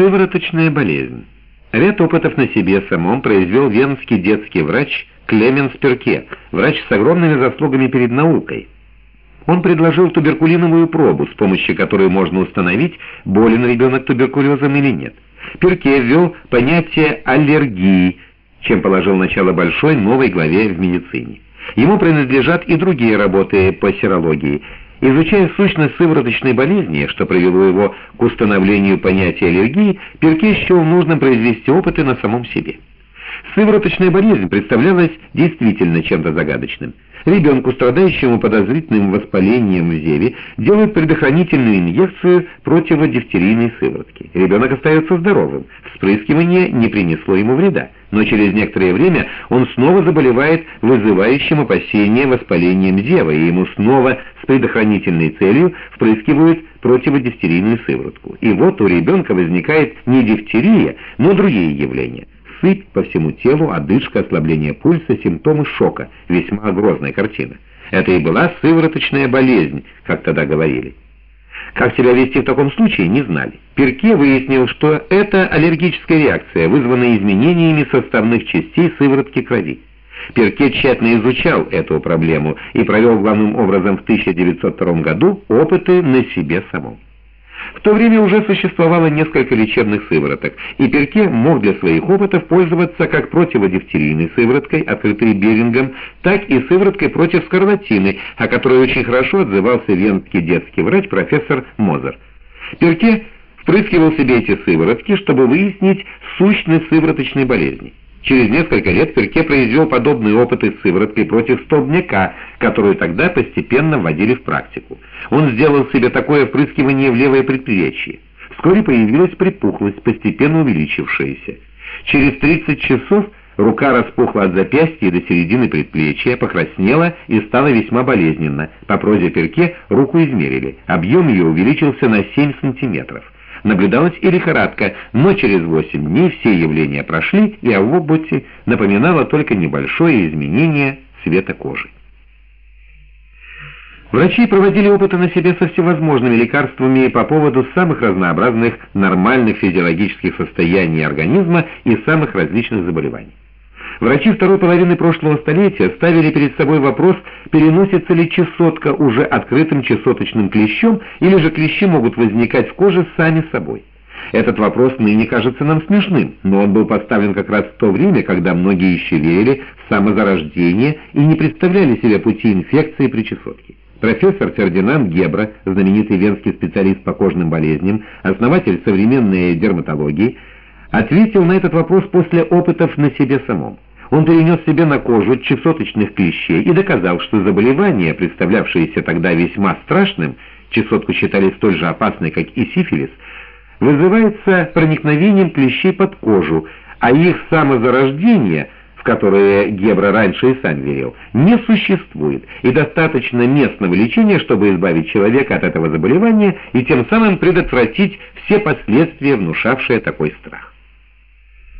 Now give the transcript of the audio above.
Сывороточная болезнь. Ряд опытов на себе самом произвел венский детский врач Клеменс Перке, врач с огромными заслугами перед наукой. Он предложил туберкулиновую пробу, с помощью которой можно установить, болен ребенок туберкулезом или нет. Перке ввел понятие аллергии, чем положил начало большой новой главе в медицине. Ему принадлежат и другие работы по серологии – Изучая сущность сывороточной болезни, что привело его к установлению понятия аллергии, Перке счел нужным произвести опыты на самом себе. Сывороточная болезнь представлялась действительно чем-то загадочным. Ребенку, страдающему подозрительным воспалением в зеве, делают предохранительную инъекцию противодифтерийной сыворотки. Ребенок остается здоровым, вспрыскивание не принесло ему вреда, но через некоторое время он снова заболевает вызывающим опасение воспалением зева, и ему снова с предохранительной целью впрыскивают противодифтерийную сыворотку. И вот у ребенка возникает не дифтерия, но другие явления – сыпь по всему телу, одышка, ослабление пульса, симптомы шока. Весьма грозная картина. Это и была сывороточная болезнь, как тогда говорили. Как себя вести в таком случае, не знали. Перке выяснил, что это аллергическая реакция, вызванная изменениями составных частей сыворотки крови. Перке тщательно изучал эту проблему и провел главным образом в 1902 году опыты на себе самом. В то время уже существовало несколько лечебных сывороток, и Перке мог для своих опытов пользоваться как противодифтерийной сывороткой, открытой Берингом, так и сывороткой против скарлатины, о которой очень хорошо отзывался венский детский врач профессор Мозер. Перке впрыскивал себе эти сыворотки, чтобы выяснить сущность сывороточной болезни. Через несколько лет Перке произвел подобные опыты с сывороткой против столбняка, которую тогда постепенно вводили в практику. Он сделал себе такое впрыскивание в левое предплечье. Вскоре появилась припухлость, постепенно увеличившаяся. Через 30 часов рука распухла от запястья до середины предплечья, покраснела и стала весьма болезненно. По прозе Перке руку измерили. Объем ее увеличился на 7 сантиметров. Наблюдалась и лихорадка, но через 8 дней все явления прошли, и о Вобботе напоминало только небольшое изменение цвета кожи. Врачи проводили опыты на себе со всевозможными лекарствами по поводу самых разнообразных нормальных физиологических состояний организма и самых различных заболеваний. Врачи второй половины прошлого столетия ставили перед собой вопрос, переносится ли чесотка уже открытым чесоточным клещом, или же клещи могут возникать в коже сами собой. Этот вопрос ныне кажется нам смешным, но он был поставлен как раз в то время, когда многие еще верили в самозарождение и не представляли себе пути инфекции при чесотке. Профессор Фердинанд Гебра, знаменитый венский специалист по кожным болезням, основатель современной дерматологии, ответил на этот вопрос после опытов на себе самом. Он перенес себе на кожу чесоточных клещей и доказал, что заболевание, представлявшееся тогда весьма страшным, чесотку считали столь же опасной, как и сифилис, вызывается проникновением клещей под кожу, а их самозарождение, в которое Гебра раньше и сам верил, не существует, и достаточно местного лечения, чтобы избавить человека от этого заболевания и тем самым предотвратить все последствия, внушавшие такой страх.